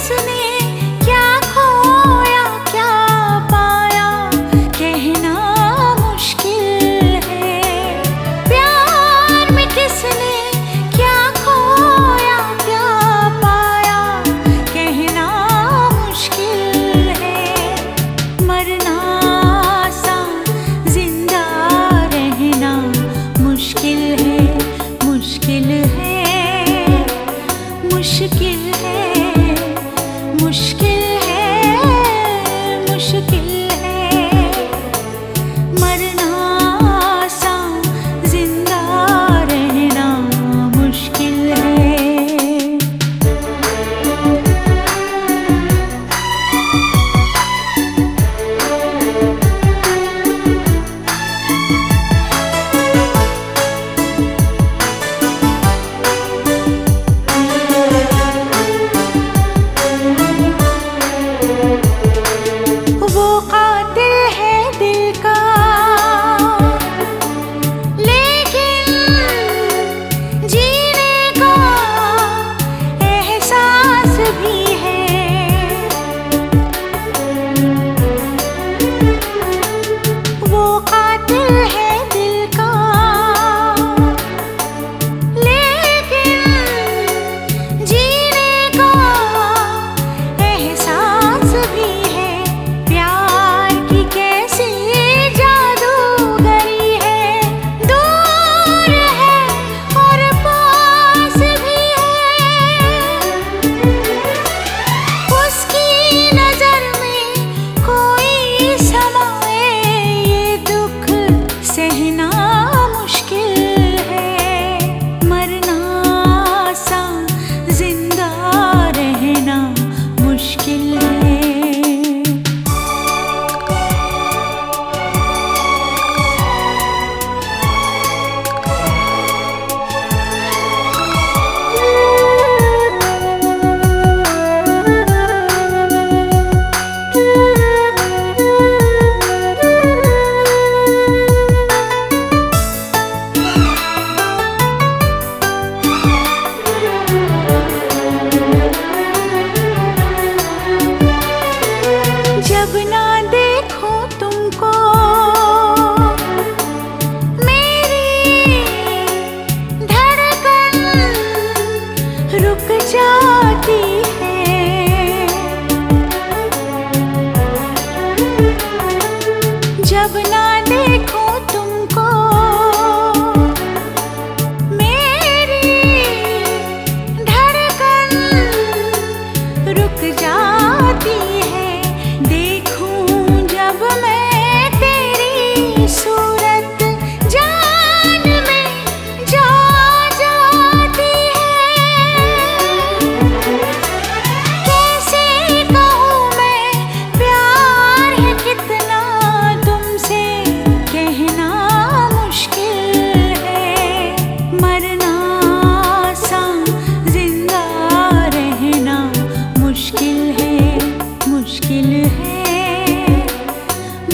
किसने क्या खोया, क्या पाया? कहना मुश्किल है। प्यार में किसने क्या खोया, क्या पाया? कहना मुश्किल है। मरना सा ज़िंदा रहना मुश्किल है मुश्किल है, मुश्किल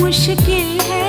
मुश्किल है।